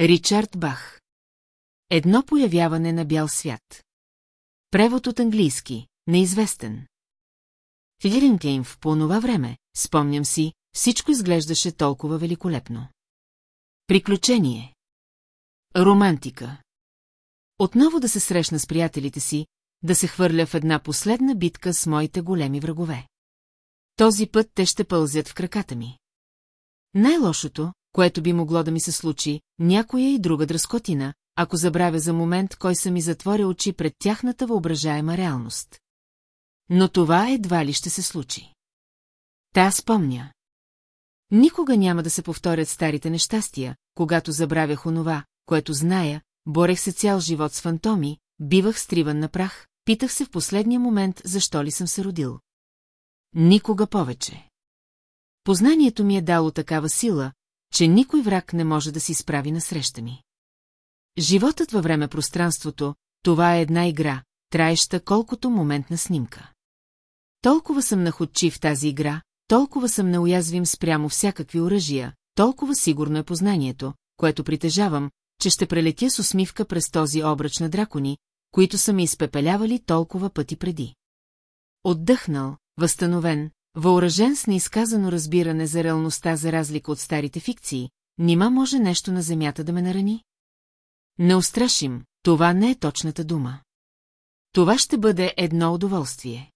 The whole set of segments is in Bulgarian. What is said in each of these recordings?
Ричард Бах. Едно появяване на бял свят. Превод от английски, неизвестен. В по това време, спомням си, всичко изглеждаше толкова великолепно. Приключение. Романтика. Отново да се срещна с приятелите си, да се хвърля в една последна битка с моите големи врагове. Този път те ще пълзят в краката ми. Най-лошото, което би могло да ми се случи, някоя и друга дръскотина, ако забравя за момент кой са ми затворя очи пред тяхната въображаема реалност. Но това едва ли ще се случи. Та спомня. Никога няма да се повторят старите нещастия, когато забравях онова, което зная, борех се цял живот с фантоми, бивах стриван на прах, питах се в последния момент, защо ли съм се родил. Никога повече. Познанието ми е дало такава сила, че никой враг не може да си справи насреща ми. Животът във време-пространството, това е една игра, траеща колкото моментна снимка. Толкова съм находчив в тази игра, толкова съм неуязвим спрямо всякакви оръжия, толкова сигурно е познанието, което притежавам, че ще прелетя с усмивка през този обръч на дракони, които са ми изпепелявали толкова пъти преди. Отдъхнал, възстановен, въоръжен с неизказано разбиране за реалността за разлика от старите фикции, нима може нещо на земята да ме нарани? Не устрашим, това не е точната дума. Това ще бъде едно удоволствие.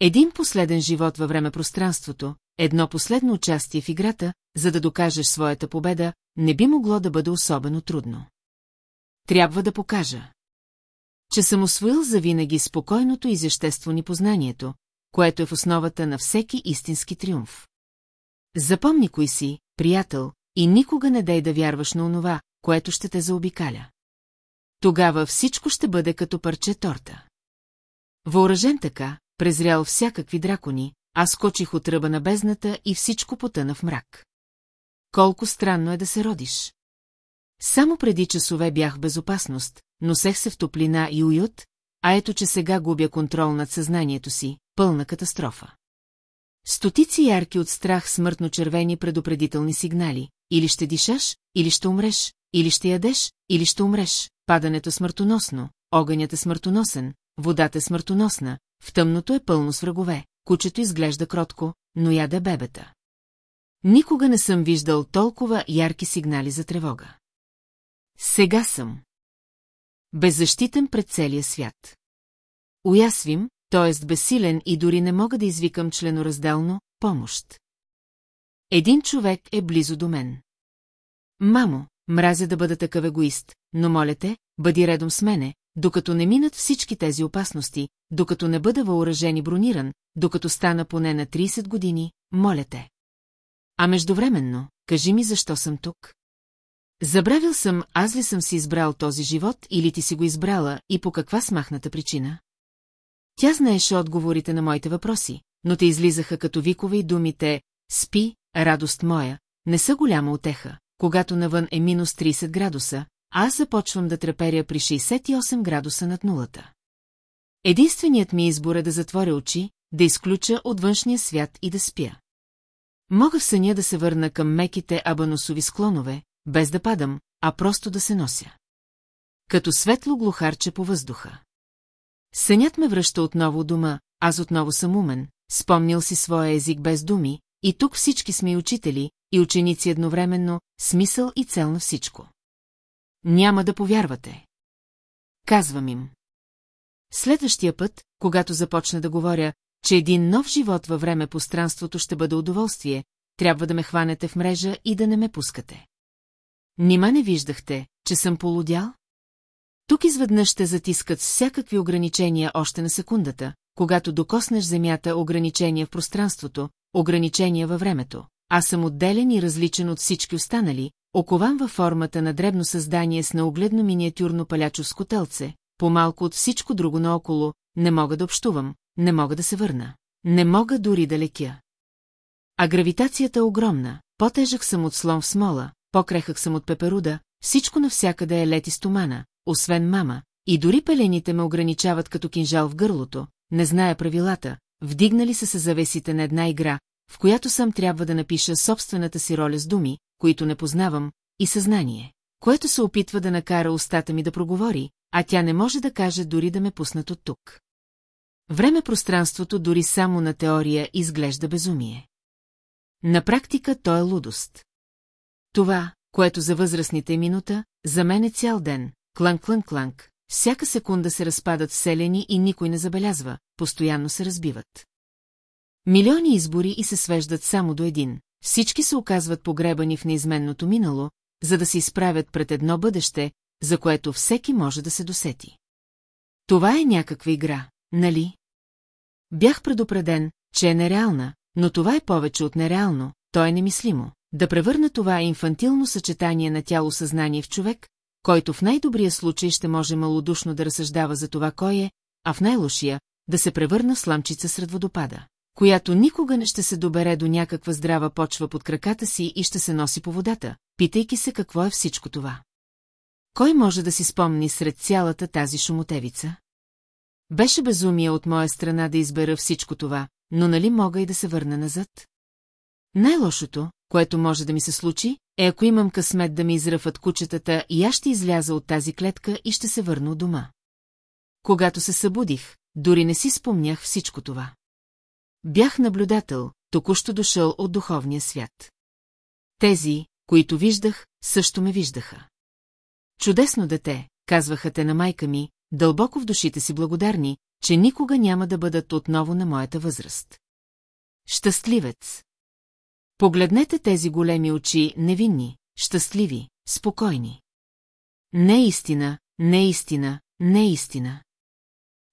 Един последен живот във време-пространството, едно последно участие в играта, за да докажеш своята победа, не би могло да бъде особено трудно. Трябва да покажа, че съм освоил завинаги спокойното и ни познанието, което е в основата на всеки истински триумф. Запомни кой си, приятел, и никога не дай да вярваш на онова, което ще те заобикаля. Тогава всичко ще бъде като парче торта. Въоръжен така, презрял всякакви дракони, аз скочих от ръба на бездната и всичко потъна в мрак. Колко странно е да се родиш. Само преди часове бях в безопасност, носех се в топлина и уют, а ето че сега губя контрол над съзнанието си, пълна катастрофа. Стотици ярки от страх смъртно червени предупредителни сигнали, или ще дишаш, или ще умреш, или ще ядеш, или ще умреш, падането смъртоносно, огънят е смъртоносен, водата е смъртоносна, в тъмното е пълно с врагове, кучето изглежда кротко, но яде бебета. Никога не съм виждал толкова ярки сигнали за тревога. Сега съм. Беззащитен пред целия свят. Уясвим, т.е. безсилен и дори не мога да извикам членоразделно помощ. Един човек е близо до мен. Мамо, мразя да бъда такъв егоист, но моля те, бъди редом с мене, докато не минат всички тези опасности, докато не бъда въоръжен и брониран, докато стана поне на 30 години, моля те. А междувременно, кажи ми защо съм тук. Забравил съм, аз ли съм си избрал този живот или ти си го избрала и по каква смахната причина? Тя знаеше отговорите на моите въпроси, но те излизаха като викове и думите «Спи, радост моя», не са голяма отеха, когато навън е минус 30 градуса, а аз започвам да треперя при 68 градуса над нулата. Единственият ми избор е да затворя очи, да изключа от външния свят и да спя. Мога в съня да се върна към меките абаносови склонове, без да падам, а просто да се нося. Като светло глухарче по въздуха. Сънят ме връща отново дома, аз отново съм умен, спомнил си своя език без думи, и тук всички сме и учители, и ученици едновременно, смисъл и цел на всичко. Няма да повярвате. Казвам им. Следващия път, когато започна да говоря, че един нов живот във време пространството ще бъде удоволствие, трябва да ме хванете в мрежа и да не ме пускате. Нима не виждахте, че съм полудял? Тук изведнъж ще затискат всякакви ограничения още на секундата, когато докоснеш земята ограничения в пространството, ограничения във времето. Аз съм отделен и различен от всички останали, окован във формата на дребно създание с наогледно миниатюрно палячовско телце, по-малко от всичко друго наоколо, не мога да общувам, не мога да се върна. Не мога дори да лекя. А гравитацията е огромна, по-тежък съм от слон в смола, по-крехък съм от пеперуда, всичко навсякъде е лети стомана, освен мама, и дори пелените ме ограничават като кинжал в гърлото, не зная правилата, вдигнали са се завесите на една игра, в която сам трябва да напиша собствената си роля с думи, които не познавам, и съзнание, което се опитва да накара устата ми да проговори, а тя не може да каже дори да ме пуснат от тук. Време-пространството дори само на теория изглежда безумие. На практика то е лудост. Това, което за възрастните е минута, за мен е цял ден, кланк-кланк-кланк, всяка секунда се разпадат вселени и никой не забелязва, постоянно се разбиват. Милиони избори и се свеждат само до един. Всички се оказват погребани в неизменното минало, за да се изправят пред едно бъдеще, за което всеки може да се досети. Това е някаква игра, нали? Бях предупреден, че е нереална, но това е повече от нереално, то е немислимо. Да превърна това инфантилно съчетание на тяло-съзнание в човек, който в най-добрия случай ще може малодушно да разсъждава за това кой е, а в най-лошия – да се превърна в сламчица сред водопада, която никога не ще се добере до някаква здрава почва под краката си и ще се носи по водата, питайки се какво е всичко това. Кой може да си спомни сред цялата тази шумотевица? Беше безумие от моя страна да избера всичко това, но нали мога и да се върна назад? Най-лошото, което може да ми се случи, е ако имам късмет да ми изръфат кучетата и аз ще изляза от тази клетка и ще се върна от дома. Когато се събудих, дори не си спомнях всичко това. Бях наблюдател, току-що дошъл от духовния свят. Тези, които виждах, също ме виждаха. Чудесно дете, казваха те на майка ми, дълбоко в душите си благодарни, че никога няма да бъдат отново на моята възраст. Щастливец. Погледнете тези големи очи, невинни, щастливи, спокойни. Не истина, не истина, не истина.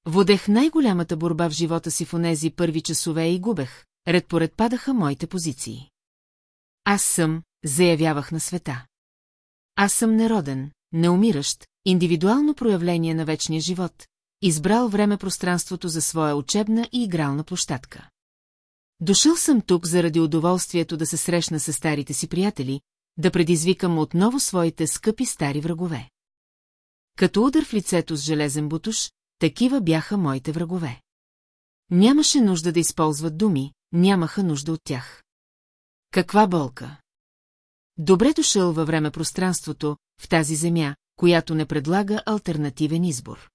Водех най-голямата борба в живота си в онези първи часове и губех, ред поред падаха моите позиции. Аз съм, заявявах на света. Аз съм нероден, неумиращ, индивидуално проявление на вечния живот, избрал време-пространството за своя учебна и игрална площадка. Дошъл съм тук заради удоволствието да се срещна с старите си приятели, да предизвикам отново своите скъпи стари врагове. Като удар в лицето с железен бутуш, такива бяха моите врагове. Нямаше нужда да използват думи, нямаха нужда от тях. Каква болка! Добре дошъл във време пространството, в тази земя, която не предлага альтернативен избор.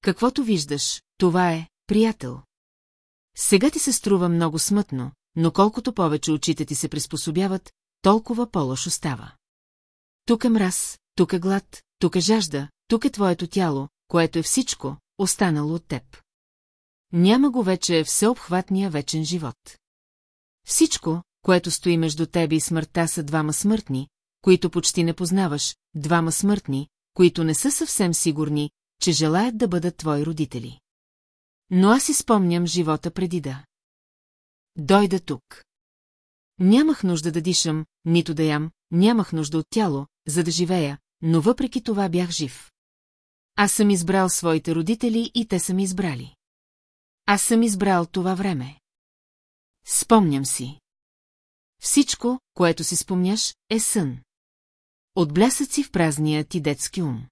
Каквото виждаш, това е, приятел. Сега ти се струва много смътно, но колкото повече очите ти се приспособяват, толкова по-лошо става. Тук е мраз, тук е глад, тук е жажда, тук е твоето тяло, което е всичко, останало от теб. Няма го вече всеобхватния вечен живот. Всичко, което стои между тебе и смъртта са двама смъртни, които почти не познаваш, двама смъртни, които не са съвсем сигурни, че желаят да бъдат твои родители. Но аз си спомням живота преди да. Дойда тук. Нямах нужда да дишам, нито да ям, нямах нужда от тяло, за да живея, но въпреки това бях жив. Аз съм избрал своите родители и те са ми избрали. Аз съм избрал това време. Спомням си. Всичко, което си спомняш, е сън. От блясъци в празния ти детски ум.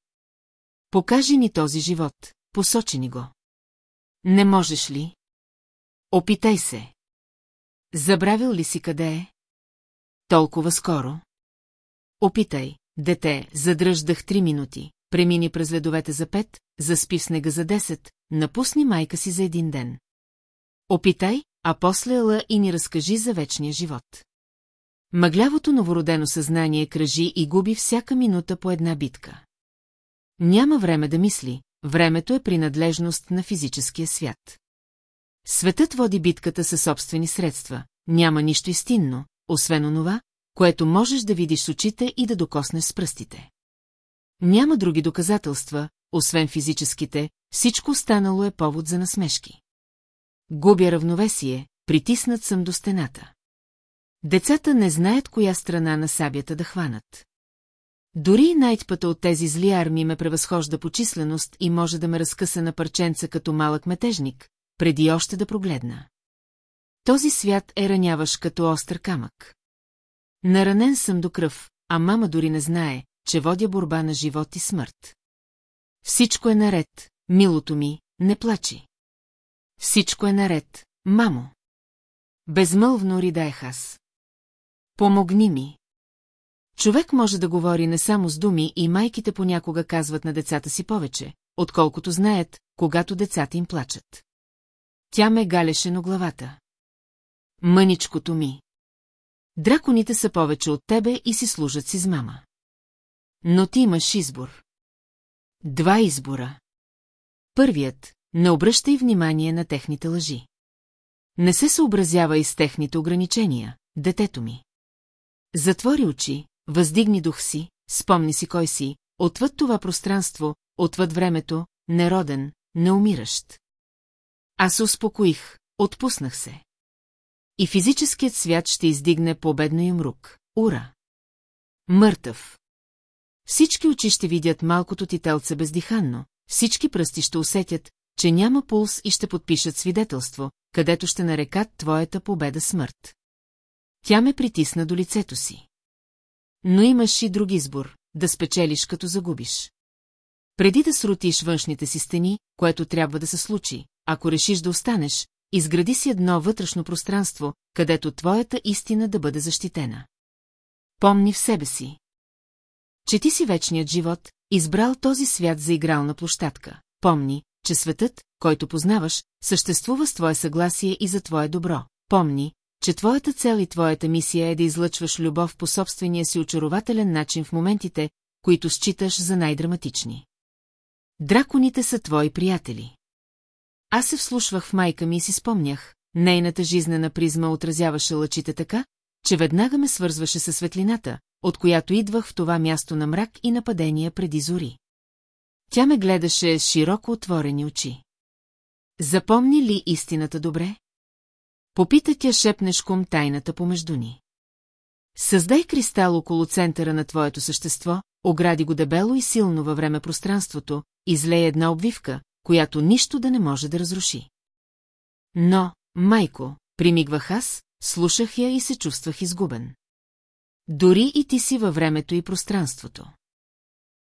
Покажи ни този живот, посочи ни го. Не можеш ли? Опитай се. Забравил ли си къде е? Толкова скоро. Опитай, дете, задръждах три минути, премини през ледовете за пет, заспи в снега за десет, напусни майка си за един ден. Опитай, а после ела и ни разкажи за вечния живот. Мъглявото новородено съзнание кръжи и губи всяка минута по една битка. Няма време да мисли, времето е принадлежност на физическия свят. Светът води битката със собствени средства, няма нищо истинно, освен онова, което можеш да видиш с очите и да докоснеш с пръстите. Няма други доказателства, освен физическите, всичко останало е повод за насмешки. Губя равновесие, притиснат съм до стената. Децата не знаят коя страна на сабята да хванат. Дори и найтпата от тези зли армии ме превъзхожда по численост и може да ме разкъса на парченца като малък метежник, преди още да прогледна. Този свят е раняваш като остър камък. Наранен съм до кръв, а мама дори не знае, че водя борба на живот и смърт. Всичко е наред, милото ми, не плачи. Всичко е наред, мамо. Безмълвно ридаех аз. Помогни ми. Човек може да говори не само с думи и майките понякога казват на децата си повече, отколкото знаят, когато децата им плачат. Тя ме галеше на главата. Мъничкото ми. Драконите са повече от тебе и си служат си с мама. Но ти имаш избор. Два избора. Първият – не обръщай внимание на техните лъжи. Не се съобразява и с техните ограничения, детето ми. Затвори очи, въздигни дух си, спомни си кой си, отвъд това пространство, отвъд времето, нероден, неумиращ. Аз се успокоих, отпуснах се. И физическият свят ще издигне победно им рук. Ура! Мъртъв. Всички очи ще видят малкото ти телце бездиханно, всички пръсти ще усетят, че няма пулс и ще подпишат свидетелство, където ще нарекат твоята победа смърт. Тя ме притисна до лицето си. Но имаш и друг избор, да спечелиш като загубиш. Преди да срутиш външните си стени, което трябва да се случи, ако решиш да останеш, изгради си едно вътрешно пространство, където твоята истина да бъде защитена. Помни в себе си. Че ти си вечният живот, избрал този свят за игрална площадка. Помни, че светът, който познаваш, съществува с твое съгласие и за твое добро. Помни, че твоята цел и твоята мисия е да излъчваш любов по собствения си очарователен начин в моментите, които считаш за най-драматични. Драконите са твои приятели. Аз се вслушвах в майка ми и си спомнях, нейната жизнена призма отразяваше лъчите така, че веднага ме свързваше със светлината, от която идвах в това място на мрак и нападения преди зори. Тя ме гледаше с широко отворени очи. Запомни ли истината добре? Попита тя шепнешком тайната помежду ни. Създай кристал около центъра на твоето същество, огради го дебело и силно във време пространството, излее една обвивка, която нищо да не може да разруши. Но, майко, примигвах аз, слушах я и се чувствах изгубен. Дори и ти си във времето и пространството.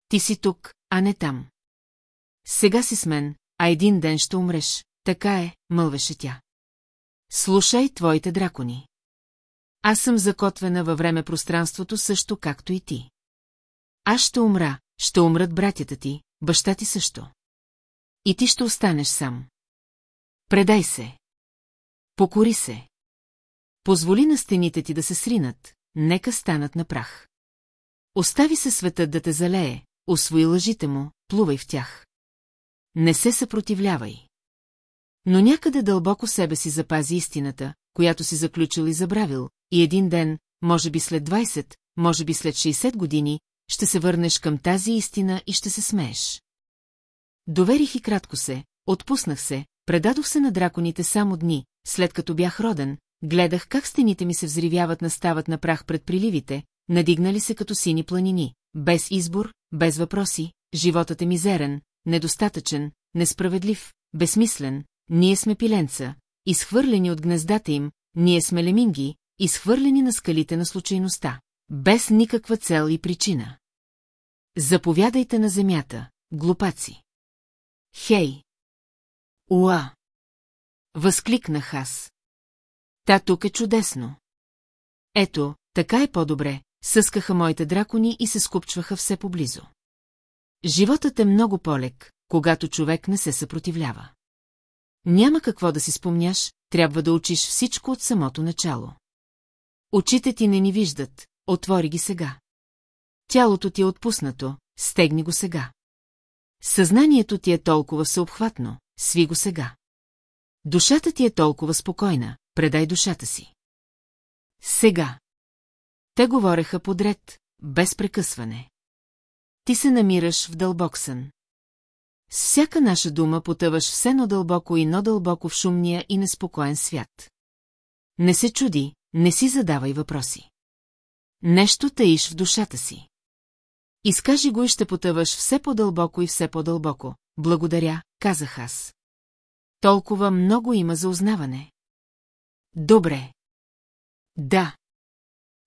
Ти си тук, а не там. Сега си с мен, а един ден ще умреш, така е, мълвеше тя. Слушай твоите дракони. Аз съм закотвена във време-пространството също както и ти. Аз ще умра, ще умрат братята ти, баща ти също. И ти ще останеш сам. Предай се. Покори се. Позволи на стените ти да се сринат, нека станат на прах. Остави се светът да те залее, освои лъжите му, плувай в тях. Не се съпротивлявай. Но някъде дълбоко себе си запази истината, която си заключил и забравил, и един ден, може би след 20, може би след 60 години, ще се върнеш към тази истина и ще се смееш. Доверих и кратко се, отпуснах се, предадох се на драконите само дни, след като бях роден, гледах как стените ми се взривяват настават на прах пред приливите, надигнали се като сини планини, без избор, без въпроси, животът е мизерен, недостатъчен, несправедлив, безсмислен, ние сме пиленца, изхвърлени от гнездата им, ние сме леминги, изхвърлени на скалите на случайността, без никаква цел и причина. Заповядайте на земята, глупаци. Хей! Уа! Възкликнах аз. Та тук е чудесно. Ето, така е по-добре, съскаха моите дракони и се скупчваха все поблизо. Животът е много полек, когато човек не се съпротивлява. Няма какво да си спомняш, трябва да учиш всичко от самото начало. Очите ти не ни виждат, отвори ги сега. Тялото ти е отпуснато, стегни го сега. Съзнанието ти е толкова всеобхватно, сви го сега. Душата ти е толкова спокойна, предай душата си. Сега. Те говореха подред, без прекъсване. Ти се намираш в дълбок сън. Всяка наша дума потъваш все но-дълбоко и но-дълбоко в шумния и неспокоен свят. Не се чуди, не си задавай въпроси. Нещо таиш в душата си. Изкажи го и ще потъваш все по-дълбоко и все по-дълбоко. Благодаря, казах аз. Толкова много има за узнаване. Добре. Да.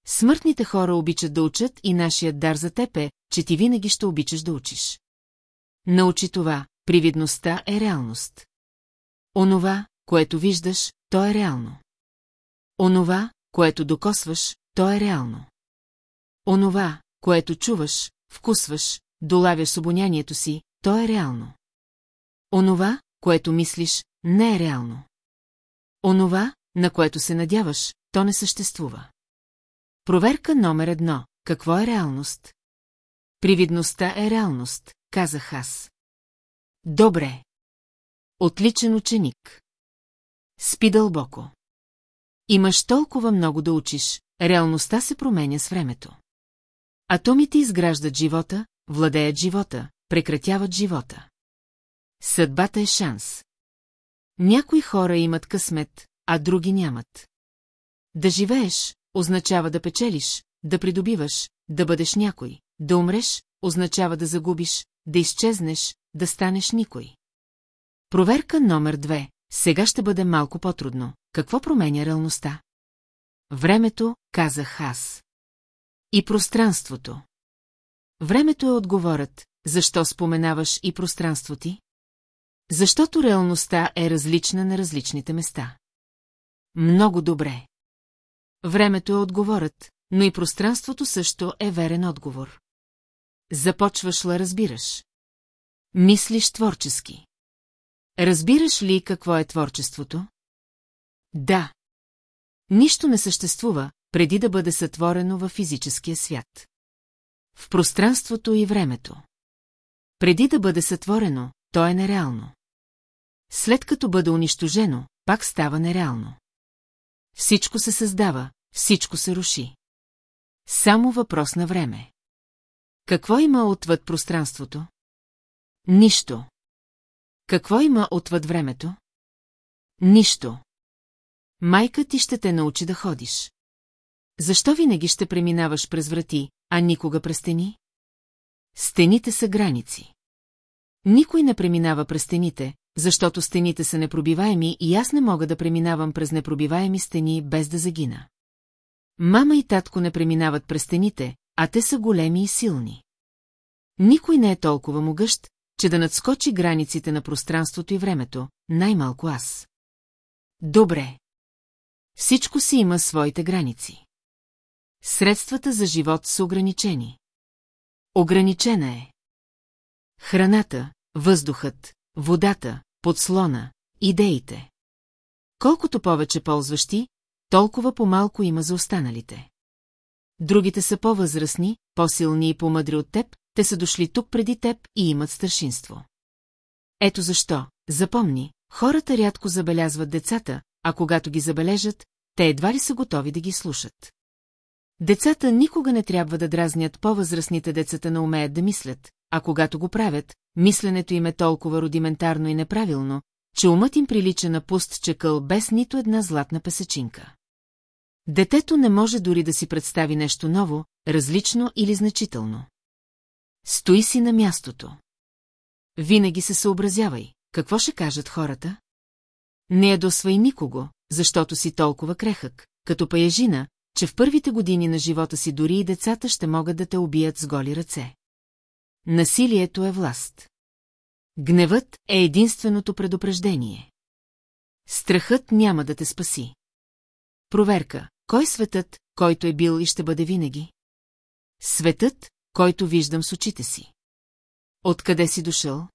Смъртните хора обичат да учат и нашият дар за теб е, че ти винаги ще обичаш да учиш. Научи това, привидността е реалност. Онова, което виждаш, то е реално. Онова, което докосваш, то е реално. Онова, което чуваш, вкусваш, долавяш обонянието си, то е реално. Онова, което мислиш, не е реално. Онова, на което се надяваш, то не съществува. Проверка номер едно. Какво е реалност? Привидността е реалност, казах аз. Добре. Отличен ученик. Спи дълбоко. Имаш толкова много да учиш, реалността се променя с времето. Атомите изграждат живота, владеят живота, прекратяват живота. Съдбата е шанс. Някои хора имат късмет, а други нямат. Да живееш, означава да печелиш, да придобиваш, да бъдеш някой. Да умреш, означава да загубиш, да изчезнеш, да станеш никой. Проверка номер две. Сега ще бъде малко по-трудно. Какво променя реалността? Времето, казах аз. И пространството. Времето е отговорът, защо споменаваш и пространство ти? Защото реалността е различна на различните места. Много добре. Времето е отговорът, но и пространството също е верен отговор. Започваш ла разбираш. Мислиш творчески. Разбираш ли какво е творчеството? Да. Нищо не съществува, преди да бъде сътворено във физическия свят. В пространството и времето. Преди да бъде сътворено, то е нереално. След като бъде унищожено, пак става нереално. Всичко се създава, всичко се руши. Само въпрос на време. Какво има отвъд пространството? Нищо. Какво има отвъд времето? Нищо. Майка ти ще те научи да ходиш. Защо винаги ще преминаваш през врати, а никога през стени? Стените са граници. Никой не преминава през стените, защото стените са непробиваеми и аз не мога да преминавам през непробиваеми стени без да загина. Мама и татко не преминават през стените, а те са големи и силни. Никой не е толкова могъщ, че да надскочи границите на пространството и времето, най-малко аз. Добре. Всичко си има своите граници. Средствата за живот са ограничени. Ограничена е. Храната, въздухът, водата, подслона, идеите. Колкото повече ползваш ти, толкова по-малко има за останалите. Другите са по-възрастни, по-силни и по-мъдри от теб, те са дошли тук преди теб и имат старшинство. Ето защо, запомни, хората рядко забелязват децата, а когато ги забележат, те едва ли са готови да ги слушат. Децата никога не трябва да дразнят по-възрастните децата не умеят да мислят, а когато го правят, мисленето им е толкова рудиментарно и неправилно, че умът им прилича на пуст чекъл без нито една златна песечинка. Детето не може дори да си представи нещо ново, различно или значително. Стои си на мястото. Винаги се съобразявай, какво ще кажат хората? Не ядосвай никого, защото си толкова крехък, като паяжина, че в първите години на живота си дори и децата ще могат да те убият с голи ръце. Насилието е власт. Гневът е единственото предупреждение. Страхът няма да те спаси. Проверка. Кой светът, който е бил и ще бъде винаги? Светът, който виждам с очите си. Откъде си дошъл?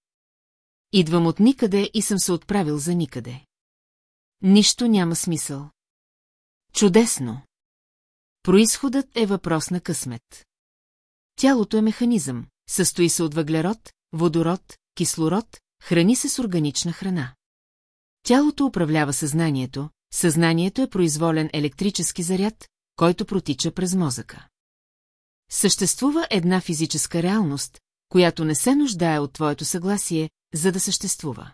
Идвам от никъде и съм се отправил за никъде. Нищо няма смисъл. Чудесно. Произходът е въпрос на късмет. Тялото е механизъм, състои се от въглерод, водород, кислород, храни се с органична храна. Тялото управлява съзнанието, съзнанието е произволен електрически заряд, който протича през мозъка. Съществува една физическа реалност, която не се нуждае от твоето съгласие, за да съществува.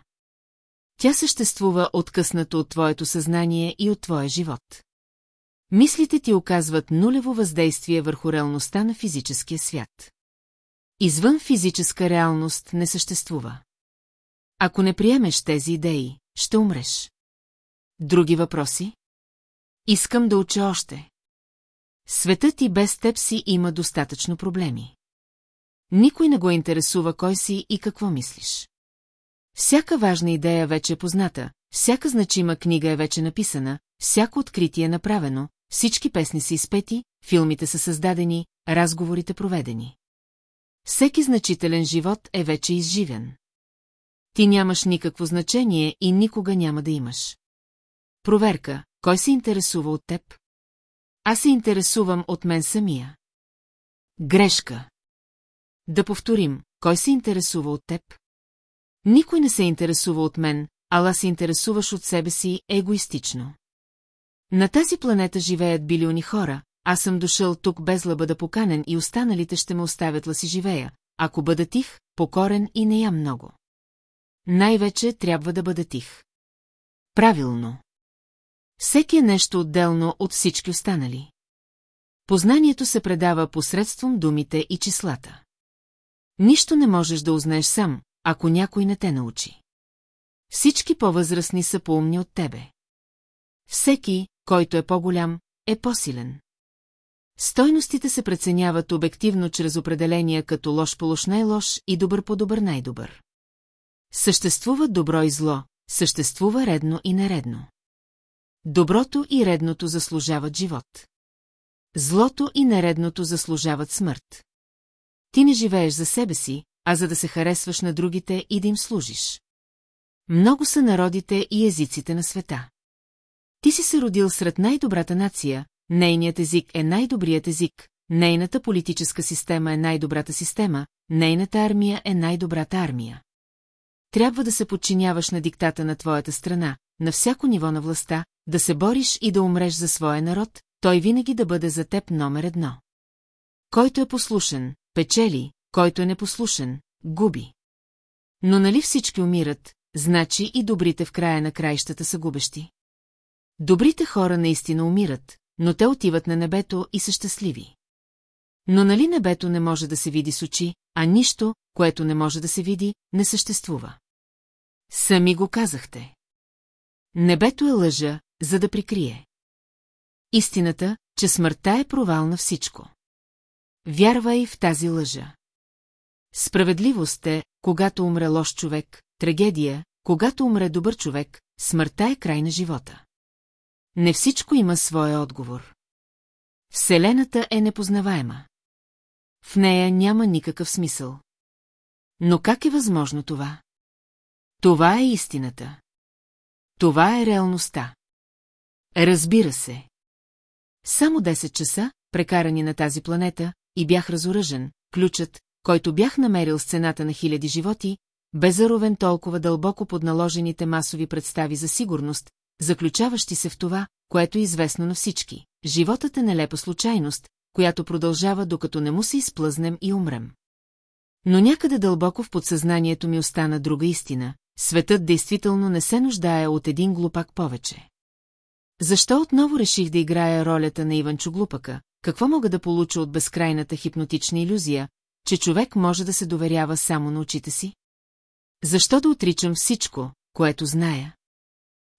Тя съществува откъснато от твоето съзнание и от твоя живот. Мислите ти оказват нулево въздействие върху реалността на физическия свят. Извън физическа реалност не съществува. Ако не приемеш тези идеи, ще умреш. Други въпроси? Искам да уча още. Светът и без теб си има достатъчно проблеми. Никой не го интересува кой си и какво мислиш. Всяка важна идея вече е позната, всяка значима книга е вече написана, всяко откритие е направено, всички песни са изпети, филмите са създадени, разговорите проведени. Всеки значителен живот е вече изживен. Ти нямаш никакво значение и никога няма да имаш. Проверка, кой се интересува от теб? Аз се интересувам от мен самия. Грешка. Да повторим, кой се интересува от теб? Никой не се интересува от мен, ала се интересуваш от себе си егоистично. На тази планета живеят билиони хора, аз съм дошъл тук без ла бъда поканен и останалите ще ме оставят ла си живея, ако бъда тих, покорен и не ям много. Най-вече трябва да бъда тих. Правилно. Всеки е нещо отделно от всички останали. Познанието се предава посредством думите и числата. Нищо не можеш да узнаеш сам, ако някой не те научи. Всички по-възрастни са поумни от тебе. Всеки, който е по-голям, е по-силен. Стойностите се преценяват обективно чрез определения като лош по лош най-лош и добър по добър най-добър. Съществува добро и зло, съществува редно и нередно. Доброто и редното заслужават живот. Злото и нередното заслужават смърт. Ти не живееш за себе си, а за да се харесваш на другите и да им служиш. Много са народите и езиците на света. Ти си се родил сред най-добрата нация, нейният език е най-добрият език, нейната политическа система е най-добрата система, нейната армия е най-добрата армия. Трябва да се подчиняваш на диктата на твоята страна, на всяко ниво на властта, да се бориш и да умреш за своя народ, той винаги да бъде за теб номер едно. Който е послушен, печели, който е непослушен, губи. Но нали всички умират, значи и добрите в края на краищата са губещи. Добрите хора наистина умират, но те отиват на небето и са щастливи. Но нали небето не може да се види с очи, а нищо, което не може да се види, не съществува. Сами го казахте. Небето е лъжа, за да прикрие. Истината, че смъртта е провал на всичко. Вярвай в тази лъжа. Справедливост е, когато умре лош човек, трагедия, когато умре добър човек, смъртта е край на живота. Не всичко има своя отговор. Вселената е непознаваема. В нея няма никакъв смисъл. Но как е възможно това? Това е истината. Това е реалността. Разбира се. Само 10 часа, прекарани на тази планета, и бях разоръжен, ключът, който бях намерил с цената на хиляди животи, бе заровен толкова дълбоко под наложените масови представи за сигурност, заключаващи се в това, което е известно на всички. Животът е нелепа случайност, която продължава докато не му се изплъзнем и умрем. Но някъде дълбоко в подсъзнанието ми остана друга истина. Светът действително не се нуждае от един глупак повече. Защо отново реших да играя ролята на Иванчо Глупака? Какво мога да получа от безкрайната хипнотична иллюзия, че човек може да се доверява само на очите си? Защо да отричам всичко, което зная?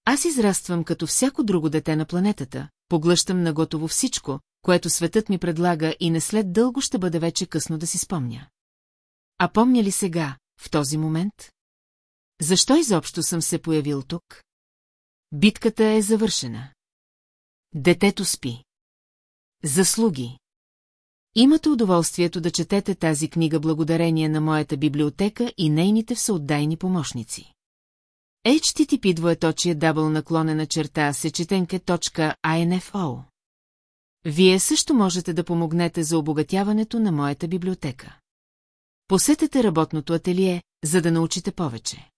Аз израствам като всяко друго дете на планетата, поглъщам наготово всичко, което светът ми предлага и не след дълго ще бъде вече късно да си спомня. А помня ли сега, в този момент? Защо изобщо съм се появил тук? Битката е завършена. Детето спи. Заслуги. Имате удоволствието да четете тази книга благодарение на моята библиотека и нейните всеотдайни помощници. HTTP двоеточие дабл наклонена черта сечетенке.info Вие също можете да помогнете за обогатяването на моята библиотека. Посетете работното ателие, за да научите повече.